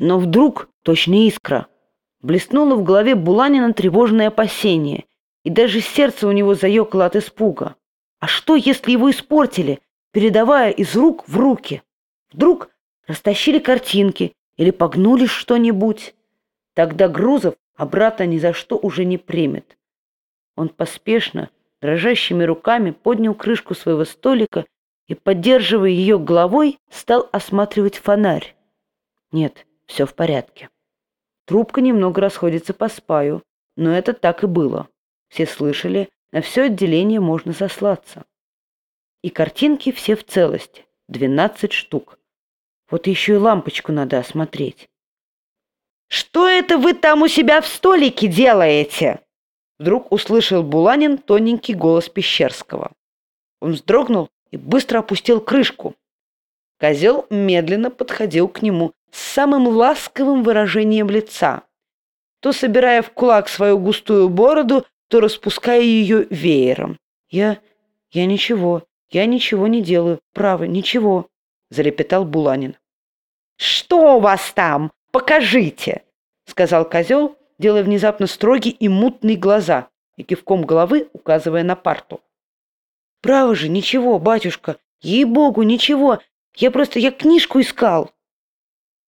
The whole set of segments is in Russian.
Но вдруг, точно искра, блеснуло в голове Буланина тревожное опасение, и даже сердце у него заёкало от испуга. А что, если его испортили, передавая из рук в руки? Вдруг растащили картинки или погнули что-нибудь? Тогда Грузов обратно ни за что уже не примет. Он поспешно, дрожащими руками поднял крышку своего столика и, поддерживая ее головой, стал осматривать фонарь. Нет, все в порядке. Трубка немного расходится по спаю, но это так и было. Все слышали, на все отделение можно сослаться. И картинки все в целости, 12 штук. Вот еще и лампочку надо осмотреть. «Что это вы там у себя в столике делаете?» Вдруг услышал Буланин тоненький голос Пещерского. Он вздрогнул и быстро опустил крышку. Козел медленно подходил к нему с самым ласковым выражением лица, то собирая в кулак свою густую бороду, то распуская ее веером. «Я... я ничего, я ничего не делаю, право, ничего», — залепетал Буланин. «Что у вас там? Покажите!» — сказал козел, делая внезапно строгие и мутные глаза и кивком головы указывая на парту. «Право же, ничего, батюшка, ей-богу, ничего, я просто, я книжку искал».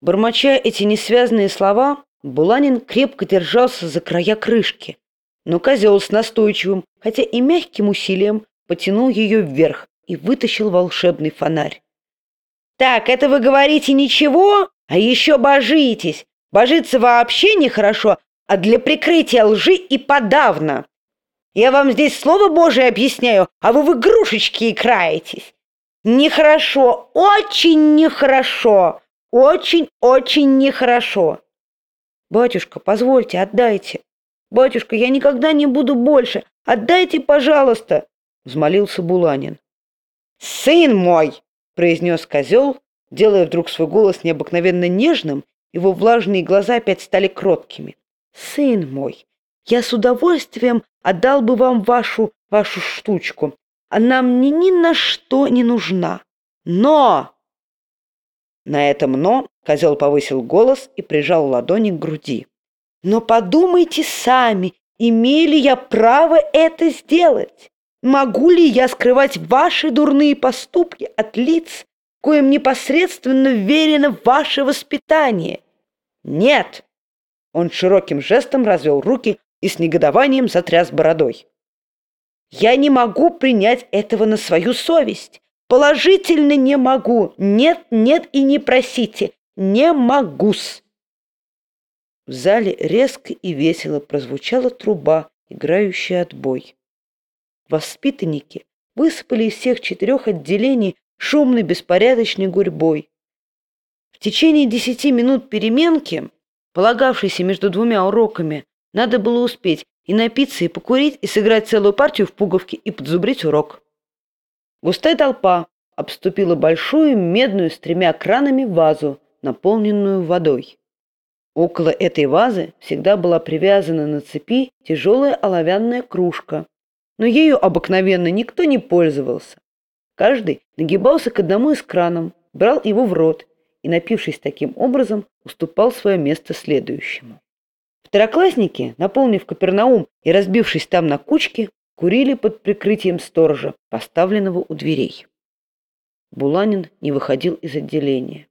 Бормоча эти несвязанные слова, Буланин крепко держался за края крышки, но козел с настойчивым, хотя и мягким усилием, потянул ее вверх и вытащил волшебный фонарь. «Так, это вы говорите ничего? А еще божитесь! Божиться вообще нехорошо, а для прикрытия лжи и подавно. Я вам здесь слово Божие объясняю, а вы в игрушечки играетесь. Нехорошо, очень нехорошо, очень-очень нехорошо. Батюшка, позвольте, отдайте. «Батюшка, я никогда не буду больше! Отдайте, пожалуйста!» — взмолился Буланин. «Сын мой!» — произнес козел, делая вдруг свой голос необыкновенно нежным, его влажные глаза опять стали кроткими. «Сын мой, я с удовольствием отдал бы вам вашу, вашу штучку. Она мне ни на что не нужна. Но...» На этом «но» козел повысил голос и прижал ладони к груди. Но подумайте сами, имею ли я право это сделать? Могу ли я скрывать ваши дурные поступки от лиц, коим непосредственно верено ваше воспитание? Нет! Он широким жестом развел руки и с негодованием затряс бородой. Я не могу принять этого на свою совесть. Положительно не могу. Нет, нет и не просите. Не могу-с. В зале резко и весело прозвучала труба, играющая отбой. Воспитанники высыпали из всех четырех отделений шумной беспорядочной гурьбой. В течение десяти минут переменки, полагавшейся между двумя уроками, надо было успеть и напиться, и покурить, и сыграть целую партию в пуговки, и подзубрить урок. Густая толпа обступила большую медную с тремя кранами вазу, наполненную водой. Около этой вазы всегда была привязана на цепи тяжелая оловянная кружка, но ею обыкновенно никто не пользовался. Каждый нагибался к одному из кранов, брал его в рот и, напившись таким образом, уступал свое место следующему. Второклассники, наполнив Капернаум и разбившись там на кучки, курили под прикрытием сторожа, поставленного у дверей. Буланин не выходил из отделения.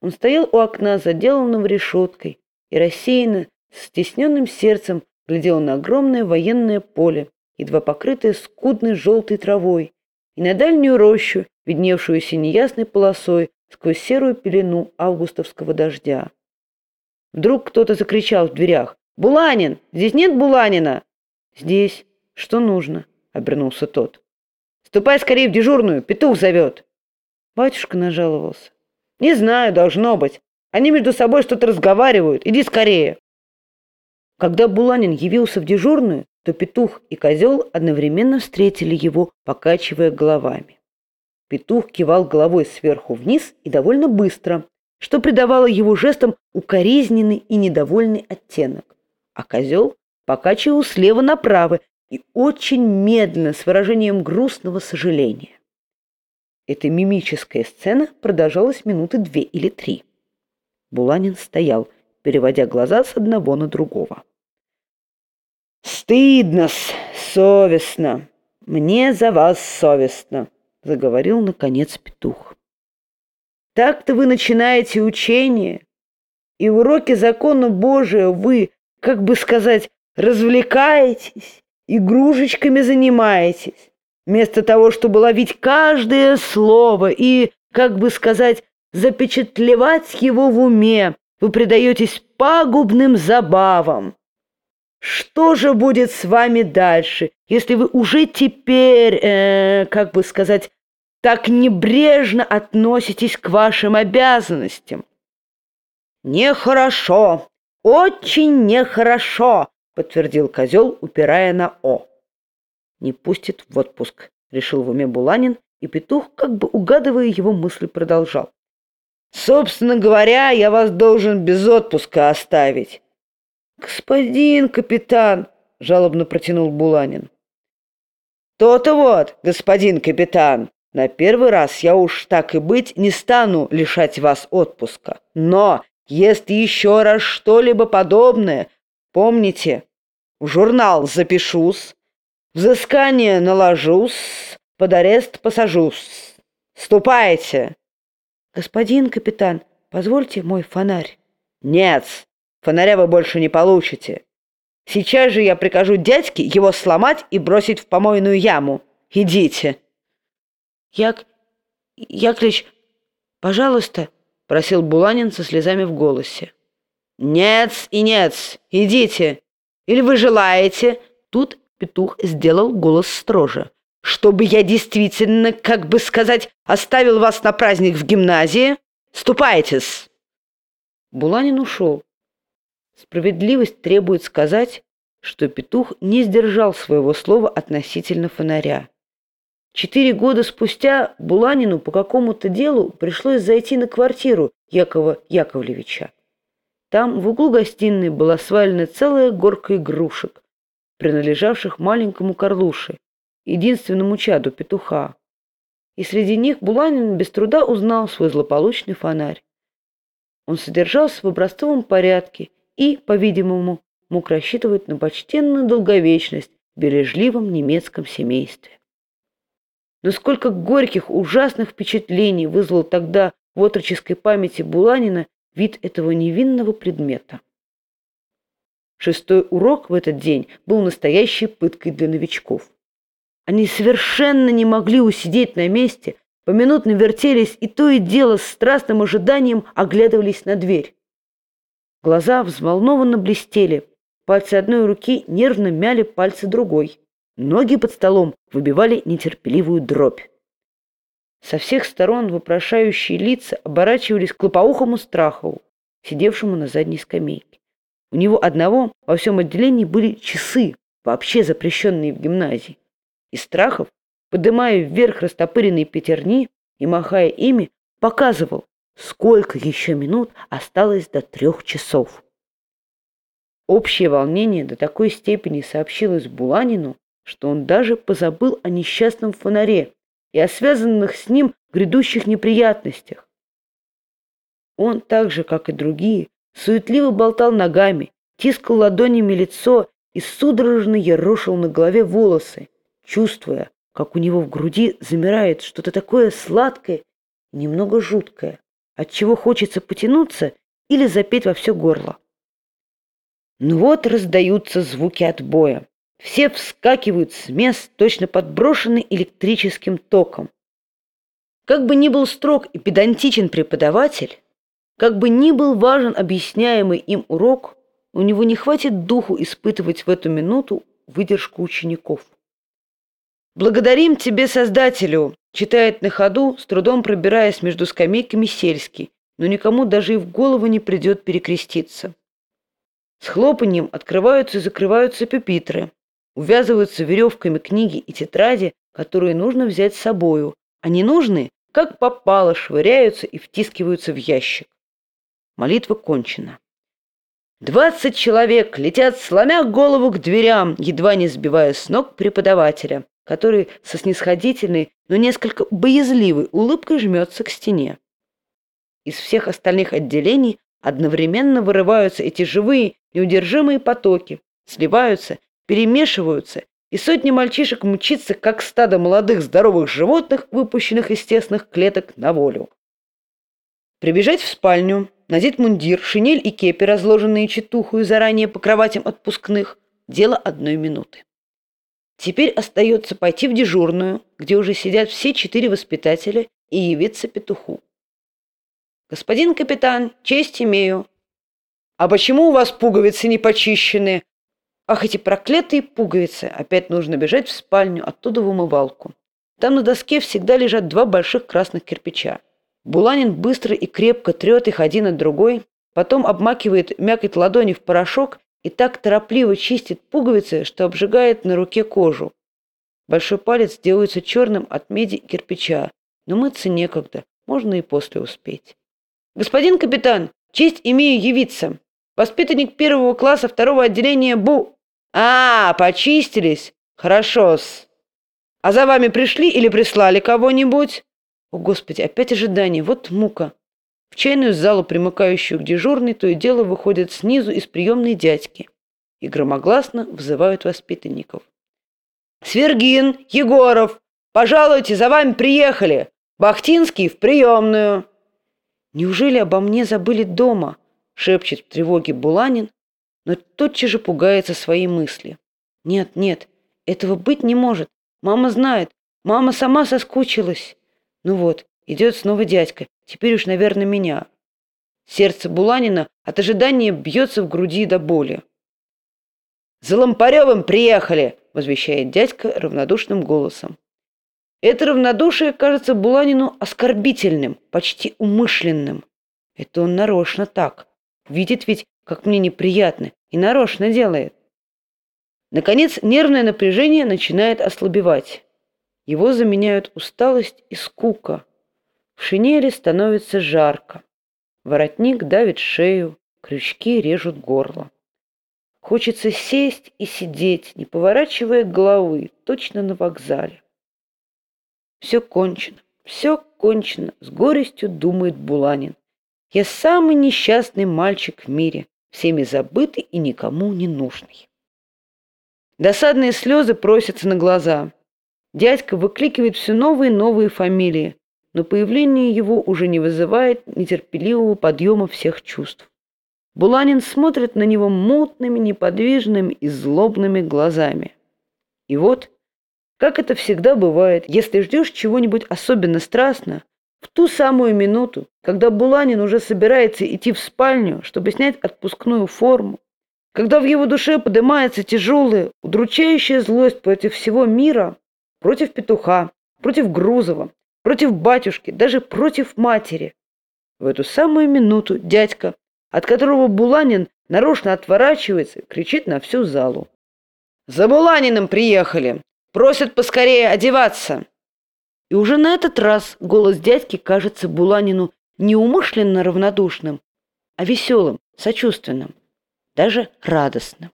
Он стоял у окна, заделанного решеткой, и рассеянно, с стесненным сердцем, глядел на огромное военное поле, едва покрытое скудной желтой травой, и на дальнюю рощу, видневшуюся неясной полосой сквозь серую пелену августовского дождя. Вдруг кто-то закричал в дверях. «Буланин! Здесь нет Буланина!» «Здесь. Что нужно?» — обернулся тот. «Ступай скорее в дежурную, петух зовет!» Батюшка нажаловался. «Не знаю, должно быть. Они между собой что-то разговаривают. Иди скорее!» Когда Буланин явился в дежурную, то петух и козел одновременно встретили его, покачивая головами. Петух кивал головой сверху вниз и довольно быстро, что придавало его жестам укоризненный и недовольный оттенок. А козел покачивал слева направо и очень медленно, с выражением грустного сожаления. Эта мимическая сцена продолжалась минуты две или три. Буланин стоял, переводя глаза с одного на другого. «Стыдно-с, совестно. Мне за вас совестно», — заговорил, наконец, петух. «Так-то вы начинаете учение, и уроки закона Божия вы, как бы сказать, развлекаетесь, игрушечками занимаетесь, вместо того, чтобы ловить каждое слово и, как бы сказать, запечатлевать его в уме, вы предаетесь пагубным забавам. Что же будет с вами дальше, если вы уже теперь, э, как бы сказать, так небрежно относитесь к вашим обязанностям? Нехорошо, очень нехорошо, подтвердил козел, упирая на О. Не пустит в отпуск, решил в уме Буланин, и петух, как бы угадывая его мысли, продолжал. Собственно говоря, я вас должен без отпуска оставить. Господин капитан, жалобно протянул Буланин. То-то вот, господин капитан, на первый раз я уж так и быть не стану лишать вас отпуска. Но если еще раз что-либо подобное, помните, в журнал запишусь, взыскание наложусь, под арест посажусь. Ступайте. Господин капитан, позвольте мой фонарь. Нет, фонаря вы больше не получите. Сейчас же я прикажу дядьке его сломать и бросить в помойную яму. Идите. Як... Яклич, пожалуйста, просил Буланин со слезами в голосе. Нет и нет, идите. Или вы желаете? Тут петух сделал голос строже чтобы я действительно, как бы сказать, оставил вас на праздник в гимназии? Ступайтесь!» Буланин ушел. Справедливость требует сказать, что петух не сдержал своего слова относительно фонаря. Четыре года спустя Буланину по какому-то делу пришлось зайти на квартиру Якова Яковлевича. Там в углу гостиной была свалена целая горка игрушек, принадлежавших маленькому Карлуше, единственному чаду петуха. И среди них Буланин без труда узнал свой злополучный фонарь. Он содержался в образцовом порядке и, по-видимому, мог рассчитывать на почтенную долговечность в бережливом немецком семействе. Но сколько горьких, ужасных впечатлений вызвал тогда в отроческой памяти Буланина вид этого невинного предмета. Шестой урок в этот день был настоящей пыткой для новичков. Они совершенно не могли усидеть на месте, поминутно вертелись и то и дело с страстным ожиданием оглядывались на дверь. Глаза взволнованно блестели, пальцы одной руки нервно мяли пальцы другой. Ноги под столом выбивали нетерпеливую дробь. Со всех сторон вопрошающие лица оборачивались к лопоухому Страхову, сидевшему на задней скамейке. У него одного во всем отделении были часы, вообще запрещенные в гимназии. Из страхов, подымая вверх растопыренные пятерни и махая ими, показывал, сколько еще минут осталось до трех часов. Общее волнение до такой степени сообщилось Буланину, что он даже позабыл о несчастном фонаре и о связанных с ним грядущих неприятностях. Он так же, как и другие, суетливо болтал ногами, тискал ладонями лицо и судорожно ерошил на голове волосы, чувствуя, как у него в груди замирает что-то такое сладкое, немного жуткое, от чего хочется потянуться или запеть во все горло. Ну вот раздаются звуки отбоя. Все вскакивают с мест, точно подброшены электрическим током. Как бы ни был строг и педантичен преподаватель, как бы ни был важен объясняемый им урок, у него не хватит духу испытывать в эту минуту выдержку учеников. «Благодарим тебе, Создателю!» Читает на ходу, с трудом пробираясь между скамейками сельский, но никому даже и в голову не придет перекреститься. С хлопаньем открываются и закрываются пюпитры, увязываются веревками книги и тетради, которые нужно взять с собою, а ненужные, как попало, швыряются и втискиваются в ящик. Молитва кончена. Двадцать человек летят, сломя голову к дверям, едва не сбивая с ног преподавателя, который со снисходительной, но несколько боязливой улыбкой жмется к стене. Из всех остальных отделений Одновременно вырываются эти живые, неудержимые потоки, сливаются, перемешиваются, и сотни мальчишек мчится, как стадо молодых здоровых животных, выпущенных из тесных клеток на волю. Прибежать в спальню, надеть мундир, шинель и кепи, разложенные четухую заранее по кроватям отпускных, дело одной минуты. Теперь остается пойти в дежурную, где уже сидят все четыре воспитателя, и явиться петуху. «Господин капитан, честь имею». «А почему у вас пуговицы не почищены?» «Ах, эти проклятые пуговицы!» Опять нужно бежать в спальню, оттуда в умывалку. Там на доске всегда лежат два больших красных кирпича. Буланин быстро и крепко трет их один от другой, потом обмакивает мякоть ладони в порошок и так торопливо чистит пуговицы, что обжигает на руке кожу. Большой палец делается черным от меди кирпича, но мыться некогда, можно и после успеть. «Господин капитан, честь имею явиться. Воспитанник первого класса второго отделения БУ...» «А, почистились? Хорошо-с. А за вами пришли или прислали кого-нибудь?» «О, Господи, опять ожидание, вот мука!» В чайную залу, примыкающую к дежурной, то и дело выходят снизу из приемной дядьки и громогласно вызывают воспитанников. «Свергин! Егоров! Пожалуйте, за вами приехали! Бахтинский в приемную!» «Неужели обо мне забыли дома?» — шепчет в тревоге Буланин, но тотчас же пугается своей мысли. «Нет, нет, этого быть не может. Мама знает. Мама сама соскучилась. Ну вот, идет снова дядька. Теперь уж, наверное, меня». Сердце Буланина от ожидания бьется в груди до боли. «За Лампаревым приехали!» — возвещает дядька равнодушным голосом. Это равнодушие кажется Буланину оскорбительным, почти умышленным. Это он нарочно так. Видит ведь, как мне неприятно, и нарочно делает. Наконец, нервное напряжение начинает ослабевать. Его заменяют усталость и скука. В шинели становится жарко. Воротник давит шею, крючки режут горло. Хочется сесть и сидеть, не поворачивая головы, точно на вокзале. Все кончено, все кончено, с горестью думает Буланин. Я самый несчастный мальчик в мире, всеми забытый и никому не нужный. Досадные слезы просятся на глаза. Дядька выкликивает все новые и новые фамилии, но появление его уже не вызывает нетерпеливого подъема всех чувств. Буланин смотрит на него мутными, неподвижными и злобными глазами. И вот как это всегда бывает, если ждешь чего-нибудь особенно страстно, в ту самую минуту, когда Буланин уже собирается идти в спальню, чтобы снять отпускную форму, когда в его душе поднимается тяжелая, удручающая злость против всего мира, против петуха, против Грузова, против батюшки, даже против матери. В эту самую минуту дядька, от которого Буланин нарочно отворачивается, кричит на всю залу. «За Буланиным приехали! Просят поскорее одеваться. И уже на этот раз голос дядьки кажется Буланину не умышленно равнодушным, а веселым, сочувственным, даже радостным.